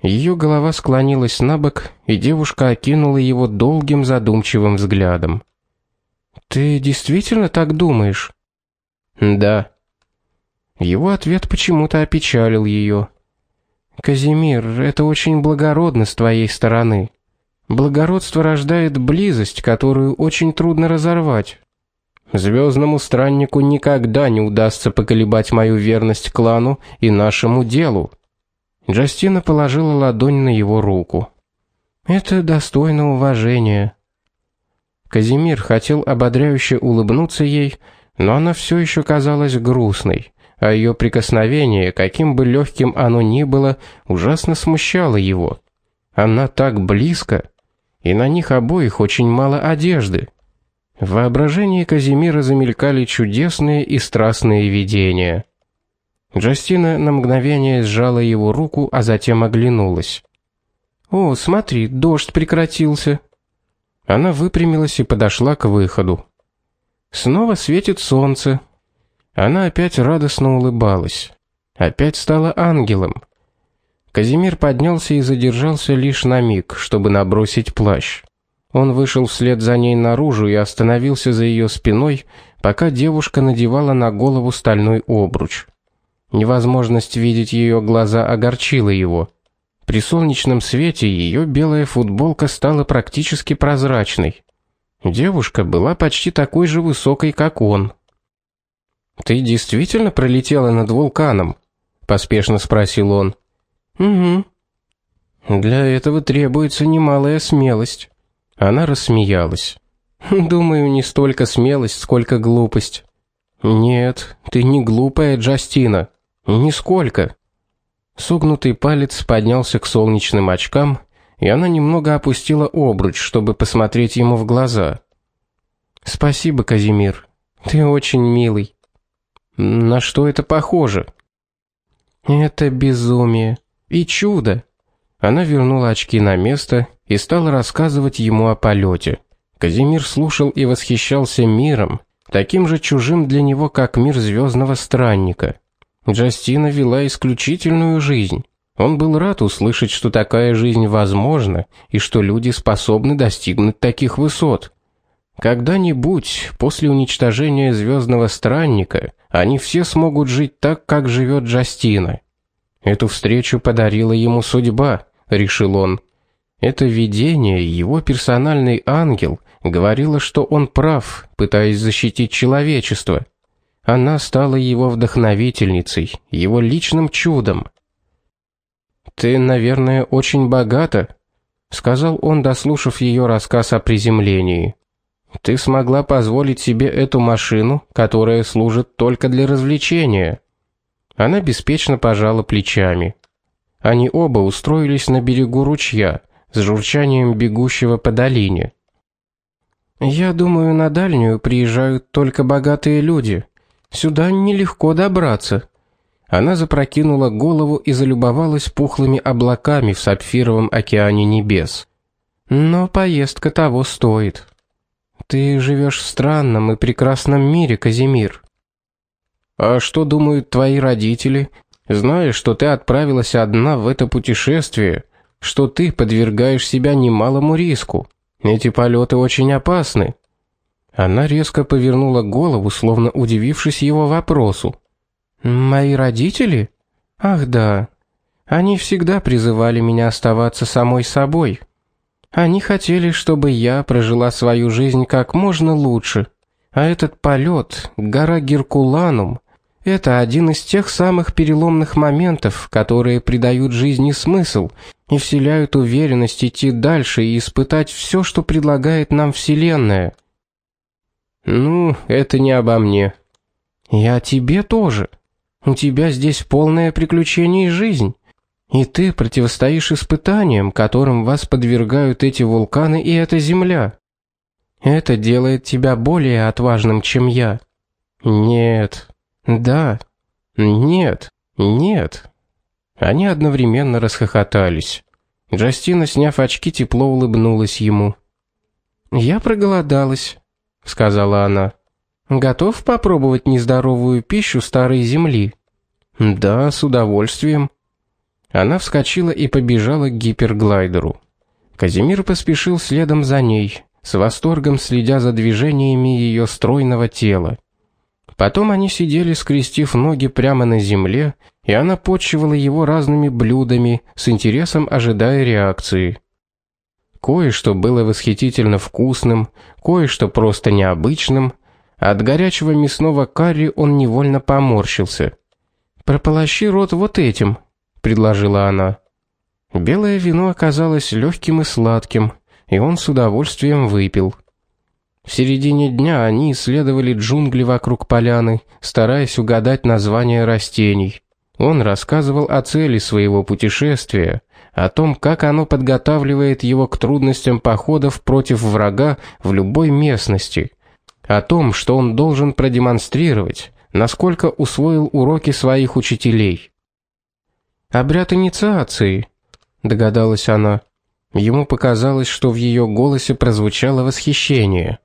Ее голова склонилась набок, и девушка окинула его долгим задумчивым взглядом. Ты действительно так думаешь? Да. Его ответ почему-то опечалил ее. Казимир, это очень благородно с твоей стороны. Благородство рождает близость, которую очень трудно разорвать. Звездному страннику никогда не удастся поколебать мою верность клану и нашему делу. Джастина положила ладонь на его руку. Это достойно уважения. Казимир хотел ободряюще улыбнуться ей, но она все еще казалась грустной, а ее прикосновение, каким бы легким оно ни было, ужасно смущало его. Она так близко, и на них обоих очень мало одежды. В воображении Казимира замелькали чудесные и страстные видения. Джастина на мгновение сжала его руку, а затем оглянулась. «О, смотри, дождь прекратился!» Она выпрямилась и подошла к выходу. Снова светит солнце. Она опять радостно улыбалась. Опять стала ангелом. Казимир поднялся и задержался лишь на миг, чтобы набросить плащ. Он вышел вслед за ней наружу и остановился за ее спиной, пока девушка надевала на голову стальной обруч. Невозможность видеть ее глаза огорчила его. При солнечном свете ее белая футболка стала практически прозрачной. Девушка была почти такой же высокой, как он. Ты действительно пролетела над вулканом? поспешно спросил он. Угу. Для этого требуется немалая смелость. Она рассмеялась. Думаю, не столько смелость, сколько глупость. Нет, ты не глупая, Джастина. Нисколько. Согнутый палец поднялся к солнечным очкам, и она немного опустила обруч, чтобы посмотреть ему в глаза. Спасибо, Казимир. Ты очень милый. На что это похоже? Это безумие и чудо. Она вернула очки на место и стала рассказывать ему о полете. Казимир слушал и восхищался миром, таким же чужим для него, как мир звездного странника. Джастина вела исключительную жизнь. Он был рад услышать, что такая жизнь возможна и что люди способны достигнуть таких высот. Когда-нибудь, после уничтожения звездного странника, они все смогут жить так, как живет Джастина. Эту встречу подарила ему судьба, решил он. Это видение, его персональный ангел, говорило, что он прав, пытаясь защитить человечество. Она стала его вдохновительницей, его личным чудом. Ты, наверное, очень богата, сказал он, дослушав ее рассказ о приземлении. Ты смогла позволить себе эту машину, которая служит только для развлечения. Она беспечно пожала плечами. Они оба устроились на берегу ручья, с журчанием бегущего по долине. Я думаю, на дальнюю приезжают только богатые люди, Сюда нелегко добраться. Она запрокинула голову и залюбовалась пухлыми облаками в сапфировом океане небес. Но поездка того стоит. Ты живешь в странном и прекрасном мире, Казимир. А что думают твои родители, зная, что ты отправилась одна в это путешествие, что ты подвергаешь себя немалому риску? Эти полеты очень опасны. Она резко повернула голову, словно удивившись его вопросу. Мои родители? Ах, да. Они всегда призывали меня оставаться самой собой. Они хотели, чтобы я прожила свою жизнь как можно лучше. А этот полет, гора Геркуланум, это один из тех самых переломных моментов, которые придают жизни смысл и вселяют уверенность идти дальше и испытать все, что предлагает нам Вселенная. Ну, это не обо мне. Я тебе тоже. У тебя здесь полное приключение и жизнь. И ты противостоишь испытаниям, которым вас подвергают эти вулканы и эта земля. Это делает тебя более отважным, чем я. Нет. Да. Нет. Нет. Они одновременно расхохотались. Джастина, сняв очки, тепло улыбнулась ему. Я проголодалась сказала она. Готов попробовать нездоровую пищу старой земли? Да, с удовольствием. Она вскочила и побежала к гиперглайдеру. Казимир поспешил следом за ней, с восторгом следя за движениями ее стройного тела. Потом они сидели, скрестив ноги прямо на земле, и она почивала его разными блюдами, с интересом ожидая реакции. Кое-что было восхитительно вкусным, кое-что просто необычным. От горячего мясного карри он невольно поморщился. «Прополощи рот вот этим», — предложила она. Белое вино оказалось легким и сладким, и он с удовольствием выпил. В середине дня они исследовали джунгли вокруг поляны, стараясь угадать названия растений. Он рассказывал о цели своего путешествия, о том, как оно подготавливает его к трудностям походов против врага в любой местности, о том, что он должен продемонстрировать, насколько усвоил уроки своих учителей. Обряд инициации, догадалась она. Ему показалось, что в ее голосе прозвучало восхищение.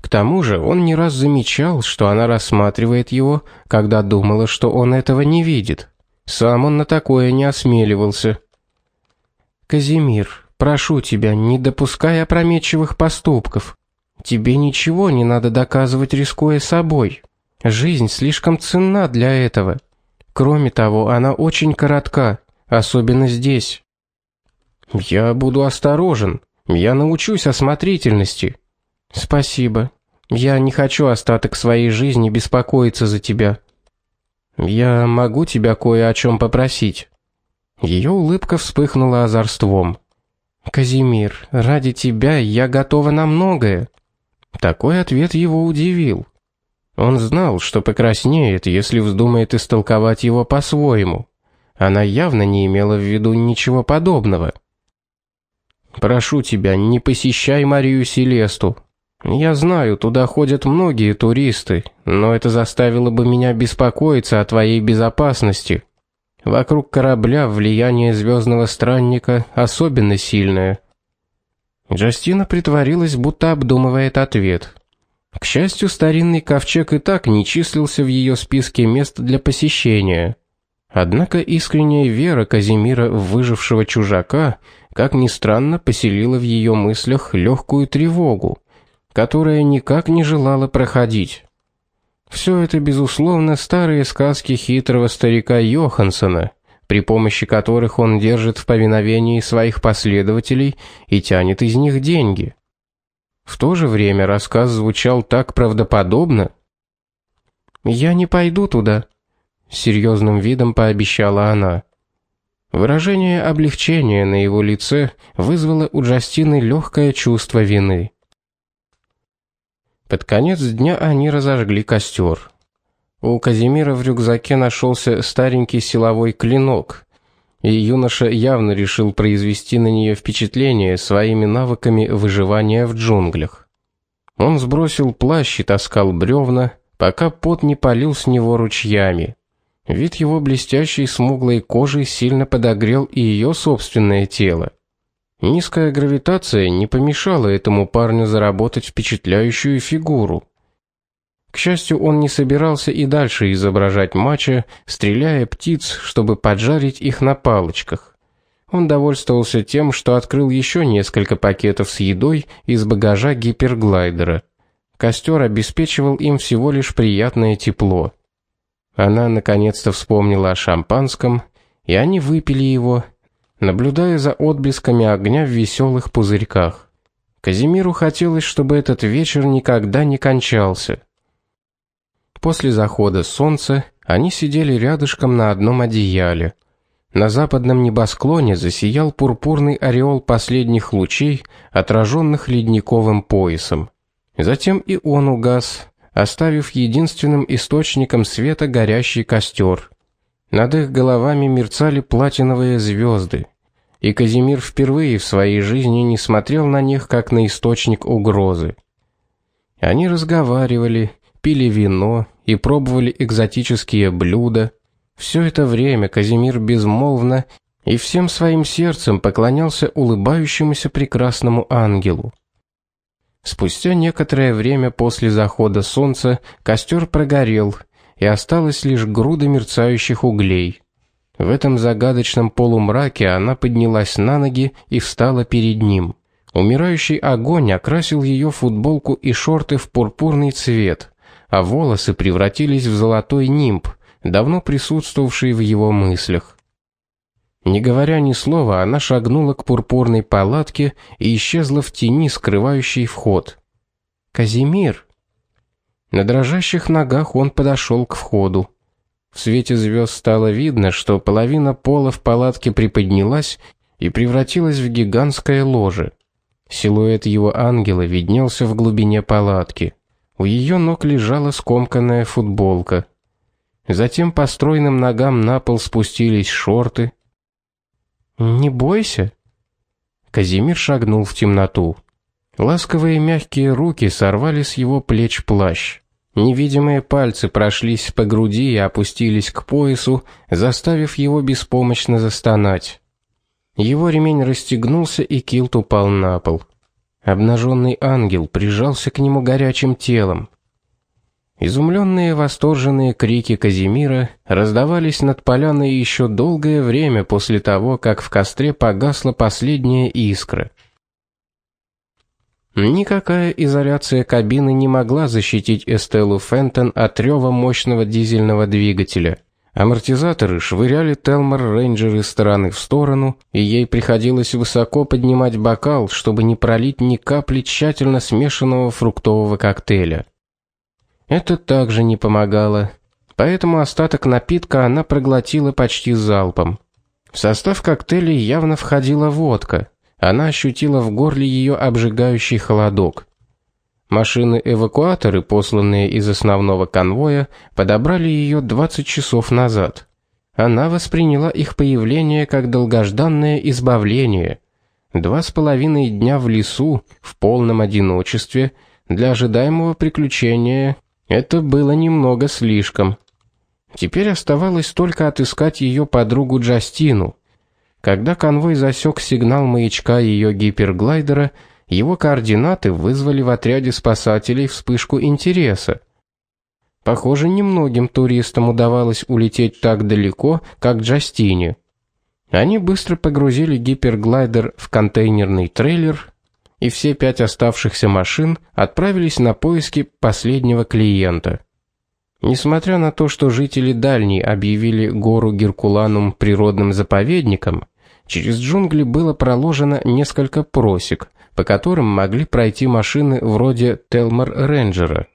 К тому же, он не раз замечал, что она рассматривает его, когда думала, что он этого не видит. Сам он на такое не осмеливался. Казимир, прошу тебя, не допускай опрометчивых поступков. Тебе ничего не надо доказывать, рискуя собой. Жизнь слишком ценна для этого. Кроме того, она очень коротка, особенно здесь. Я буду осторожен. Я научусь осмотрительности. Спасибо. Я не хочу остаток своей жизни беспокоиться за тебя. Я могу тебя кое о чем попросить. Ее улыбка вспыхнула озорством. Казимир, ради тебя я готова на многое. Такой ответ его удивил. Он знал, что покраснеет, если вздумает истолковать его по-своему. Она явно не имела в виду ничего подобного. Прошу тебя, не посещай Марию Селесту. Я знаю, туда ходят многие туристы, но это заставило бы меня беспокоиться о твоей безопасности. Вокруг корабля влияние звездного странника особенно сильное. Джастина притворилась, будто обдумывает ответ. К счастью, старинный ковчег и так не числился в ее списке мест для посещения. Однако искренняя вера Казимира в выжившего чужака, как ни странно, поселила в ее мыслях легкую тревогу которая никак не желала проходить. Все это безусловно старые сказки хитрого старика Йохансона, при помощи которых он держит в повиновении своих последователей и тянет из них деньги. В то же время рассказ звучал так правдоподобно. Я не пойду туда, серьезным видом пообещала она. Выражение облегчения на его лице вызвало у Джастины легкое чувство вины. Под конец дня они разожгли костер. У Казимира в рюкзаке нашелся старенький силовой клинок, и юноша явно решил произвести на нее впечатление своими навыками выживания в джунглях. Он сбросил плащ и таскал бревна, пока пот не полил с него ручьями. Вид его блестящей смуглой кожи сильно подогрел и ее собственное тело. Низкая гравитация не помешала этому парню заработать впечатляющую фигуру. К счастью, он не собирался и дальше изображать мачо, стреляя птиц, чтобы поджарить их на палочках. Он довольствовался тем, что открыл еще несколько пакетов с едой из багажа гиперглайдера. Костер обеспечивал им всего лишь приятное тепло. Она наконец-то вспомнила о шампанском, и они выпили его, наблюдая за отблесками огня в веселых пузырьках. Казимиру хотелось, чтобы этот вечер никогда не кончался. После захода солнца они сидели рядышком на одном одеяле. На западном небосклоне засиял пурпурный ореол последних лучей, отраженных ледниковым поясом. Затем и он угас, оставив единственным источником света горящий костер. Над их головами мерцали платиновые звезды, и Казимир впервые в своей жизни не смотрел на них как на источник угрозы. Они разговаривали, пили вино и пробовали экзотические блюда. Все это время Казимир безмолвно и всем своим сердцем поклонялся улыбающемуся прекрасному ангелу. Спустя некоторое время после захода солнца костер прогорел, и осталась лишь груда мерцающих углей. В этом загадочном полумраке она поднялась на ноги и встала перед ним. Умирающий огонь окрасил ее футболку и шорты в пурпурный цвет, а волосы превратились в золотой нимб, давно присутствовавший в его мыслях. Не говоря ни слова, она шагнула к пурпурной палатке и исчезла в тени, скрывающей вход. Казимир. На дрожащих ногах он подошел к входу. В свете звезд стало видно, что половина пола в палатке приподнялась и превратилась в гигантское ложе. Силуэт его ангела виднелся в глубине палатки. У ее ног лежала скомканная футболка. Затем по стройным ногам на пол спустились шорты. «Не бойся». Казимир шагнул в темноту. Ласковые мягкие руки сорвали с его плеч плащ. Невидимые пальцы прошлись по груди и опустились к поясу, заставив его беспомощно застонать. Его ремень расстегнулся, и килт упал на пол. Обнаженный ангел прижался к нему горячим телом. Изумленные восторженные крики Казимира раздавались над поляной еще долгое время после того, как в костре погасла последняя искра. Никакая изоляция кабины не могла защитить Эстеллу Фентон от рева мощного дизельного двигателя. Амортизаторы швыряли Телмор Рейнджер из стороны в сторону, и ей приходилось высоко поднимать бокал, чтобы не пролить ни капли тщательно смешанного фруктового коктейля. Это также не помогало, поэтому остаток напитка она проглотила почти залпом. В состав коктейля явно входила водка. Она ощутила в горле ее обжигающий холодок. Машины-эвакуаторы, посланные из основного конвоя, подобрали ее 20 часов назад. Она восприняла их появление как долгожданное избавление. Два с половиной дня в лесу, в полном одиночестве, для ожидаемого приключения это было немного слишком. Теперь оставалось только отыскать ее подругу Джастину. Когда конвой засек сигнал маячка ее гиперглайдера, его координаты вызвали в отряде спасателей вспышку интереса. Похоже, немногим туристам удавалось улететь так далеко, как Джастине. Они быстро погрузили гиперглайдер в контейнерный трейлер, и все пять оставшихся машин отправились на поиски последнего клиента. Несмотря на то, что жители Дальней объявили гору Геркуланум природным заповедником, через джунгли было проложено несколько просек, по которым могли пройти машины вроде Телмор Рейнджера.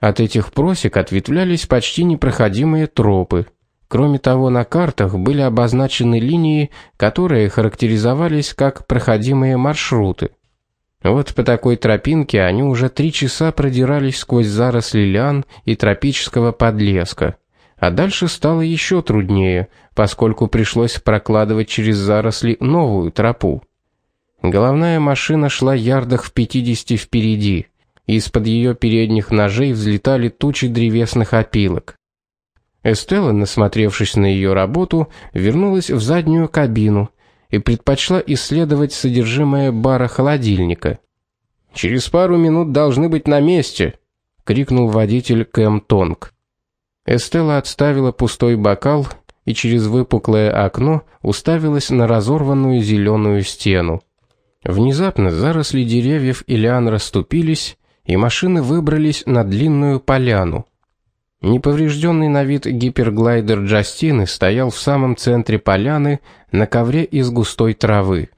От этих просек ответвлялись почти непроходимые тропы. Кроме того, на картах были обозначены линии, которые характеризовались как проходимые маршруты. Вот по такой тропинке они уже три часа продирались сквозь заросли лиан и тропического подлеска. А дальше стало еще труднее, поскольку пришлось прокладывать через заросли новую тропу. Головная машина шла ярдах в 50 впереди. Из-под ее передних ножей взлетали тучи древесных опилок. Эстелла, насмотревшись на ее работу, вернулась в заднюю кабину и предпочла исследовать содержимое бара-холодильника. Через пару минут должны быть на месте, крикнул водитель Кэм Тонг. Эстелла отставила пустой бокал и через выпуклое окно уставилась на разорванную зеленую стену. Внезапно заросли деревьев и лиан расступились, и машины выбрались на длинную поляну. Неповрежденный на вид гиперглайдер Джастины стоял в самом центре поляны на ковре из густой травы.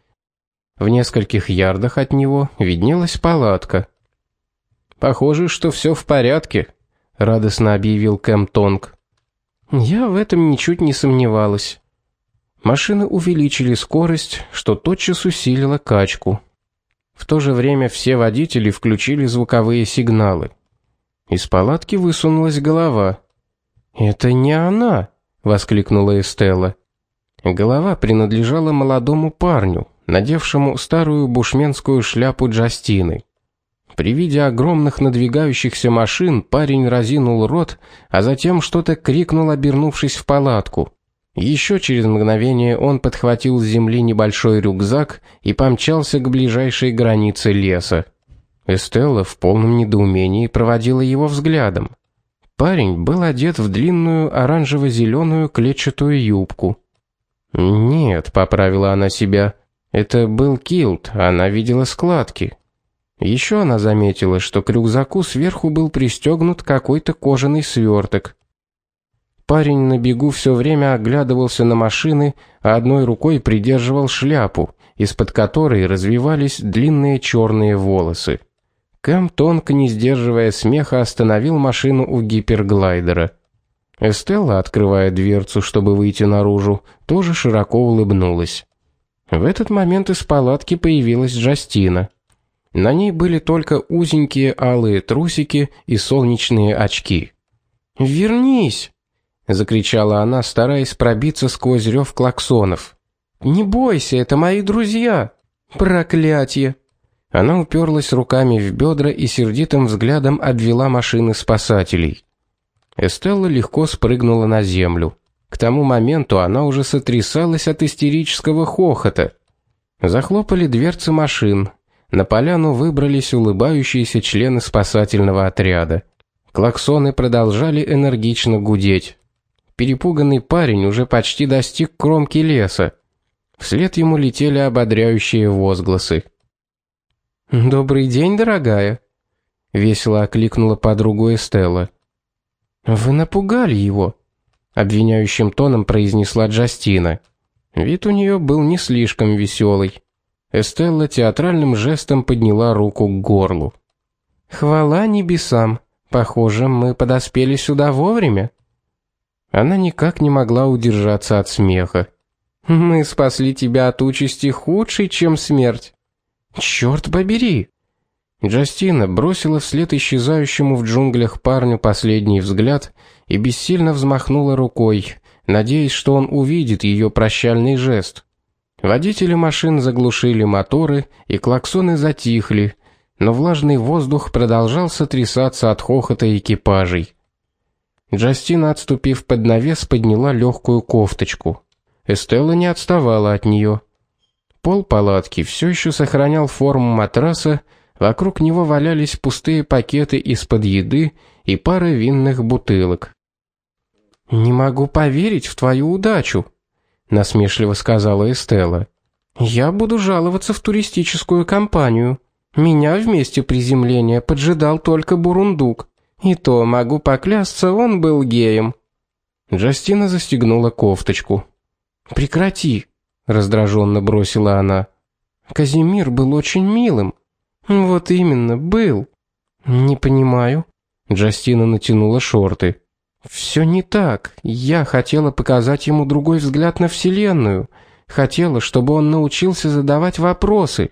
В нескольких ярдах от него виднелась палатка. Похоже, что все в порядке, радостно объявил Кэм Тонг. Я в этом ничуть не сомневалась. Машины увеличили скорость, что тотчас усилило качку. В то же время все водители включили звуковые сигналы. Из палатки высунулась голова. "Это не она", воскликнула Эстелла. Голова принадлежала молодому парню, надевшему старую бушменскую шляпу Джастины. При виде огромных надвигающихся машин парень разинул рот, а затем что-то крикнул, обернувшись в палатку. Еще через мгновение он подхватил с земли небольшой рюкзак и помчался к ближайшей границе леса. Эстелла в полном недоумении проводила его взглядом. Парень был одет в длинную оранжево зеленую клетчатую юбку. Нет, поправила она себя. Это был килт, она видела складки. Еще она заметила, что к рюкзаку сверху был пристегнут какой-то кожаный сверток. Парень на бегу все время оглядывался на машины, а одной рукой придерживал шляпу, из-под которой развивались длинные черные волосы. Кэм, тонко не сдерживая смеха, остановил машину у гиперглайдера. Эстелла, открывая дверцу, чтобы выйти наружу, тоже широко улыбнулась. В этот момент из палатки появилась Джастина. На ней были только узенькие алые трусики и солнечные очки. "Вернись!" закричала она, стараясь пробиться сквозь рев клаксонов. Не бойся, это мои друзья. Проклятие. Она уперлась руками в бедра и сердитым взглядом обвела машины спасателей. Эстелла легко спрыгнула на землю. К тому моменту она уже сотрясалась от истерического хохота. Захлопали дверцы машин. На поляну выбрались улыбающиеся члены спасательного отряда. Клаксоны продолжали энергично гудеть. Перепуганный парень уже почти достиг кромки леса. Вслед ему летели ободряющие возгласы. Добрый день, дорогая, весело окликнула подругу Эстелла. Вы напугали его, обвиняющим тоном произнесла Джастина. Вид у нее был не слишком веселый. Эстелла театральным жестом подняла руку к горлу. Хвала небесам. Похоже, мы подоспели сюда вовремя. Она никак не могла удержаться от смеха. Мы спасли тебя от участи худшей, чем смерть. Черт побери. Джастина бросила вслед исчезающему в джунглях парню последний взгляд и бессильно взмахнула рукой, надеясь, что он увидит ее прощальный жест. Водители машин заглушили моторы, и клаксоны затихли, но влажный воздух продолжал сотрясаться от хохота экипажей. Джастина, отступив под навес, подняла легкую кофточку. Эстелла не отставала от нее. Пол палатки все еще сохранял форму матраса, вокруг него валялись пустые пакеты из-под еды и пара винных бутылок. Не могу поверить в твою удачу, насмешливо сказала Эстелла. Я буду жаловаться в туристическую компанию. Меня в приземления поджидал только бурундук. И то могу поклясться, он был геем. Джастина застегнула кофточку. Прекрати, раздраженно бросила она. Казимир был очень милым. Вот именно, был. Не понимаю. Джастина натянула шорты. Все не так. Я хотела показать ему другой взгляд на вселенную. Хотела, чтобы он научился задавать вопросы.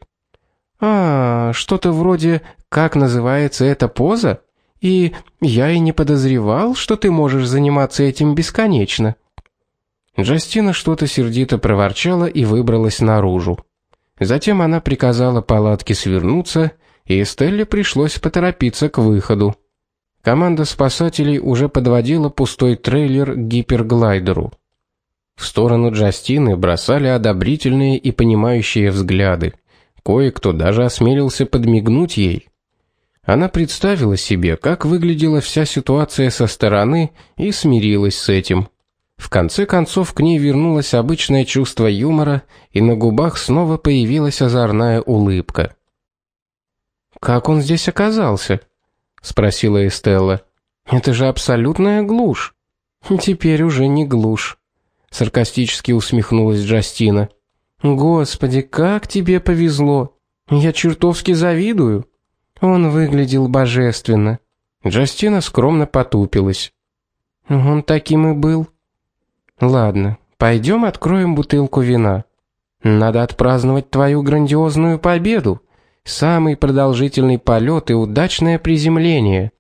А, что-то вроде как называется эта поза? И я и не подозревал, что ты можешь заниматься этим бесконечно. Джастина что-то сердито проворчала и выбралась наружу. Затем она приказала палатке свернуться, и Стелле пришлось поторопиться к выходу. Команда спасателей уже подводила пустой трейлер к гиперглайдеру. В сторону Джастины бросали одобрительные и понимающие взгляды. Кое-кто даже осмелился подмигнуть ей. Она представила себе, как выглядела вся ситуация со стороны и смирилась с этим. В конце концов к ней вернулось обычное чувство юмора, и на губах снова появилась озорная улыбка. Как он здесь оказался? Спросила Эстелла. Это же абсолютная глушь. Теперь уже не глушь, саркастически усмехнулась Джастина. Господи, как тебе повезло. Я чертовски завидую. Он выглядел божественно. Джастина скромно потупилась. Он таким и был. Ладно, пойдем откроем бутылку вина. Надо отпраздновать твою грандиозную победу. Самый продолжительный полет и удачное приземление.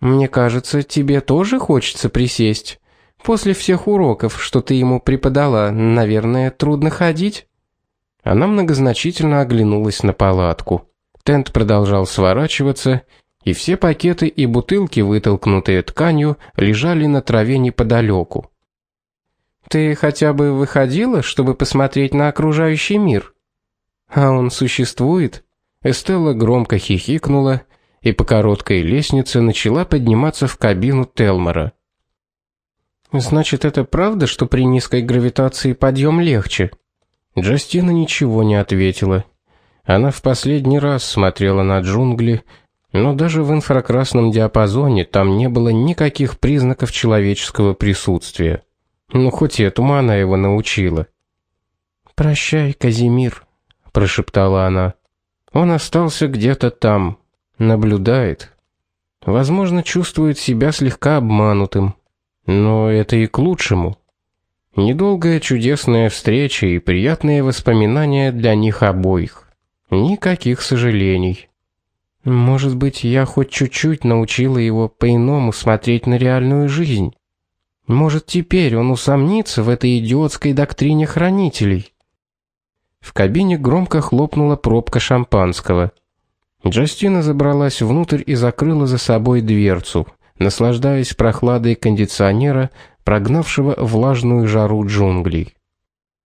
Мне кажется, тебе тоже хочется присесть. После всех уроков, что ты ему преподала, наверное, трудно ходить. Она многозначительно оглянулась на палатку. Тент продолжал сворачиваться, и все пакеты и бутылки, вытолкнутые тканью, лежали на траве неподалеку. Ты хотя бы выходила, чтобы посмотреть на окружающий мир? А он существует? Эстелла громко хихикнула, и по короткой лестнице начала подниматься в кабину Телмора. Значит, это правда, что при низкой гравитации подъем легче? Джастина ничего не ответила. Она в последний раз смотрела на джунгли, но даже в инфракрасном диапазоне там не было никаких признаков человеческого присутствия. Ну хоть этому она его научила. "Прощай, Казимир", прошептала она. Он остался где-то там, наблюдает. Возможно, чувствует себя слегка обманутым. Но это и к лучшему. Недолгая чудесная встреча и приятные воспоминания для них обоих. Никаких сожалений. Может быть, я хоть чуть-чуть научила его по-иному смотреть на реальную жизнь. Может, теперь он усомнится в этой идиотской доктрине хранителей. В кабине громко хлопнула пробка шампанского. Джастина забралась внутрь и закрыла за собой дверцу, наслаждаясь прохладой кондиционера, прогнавшего влажную жару джунглей.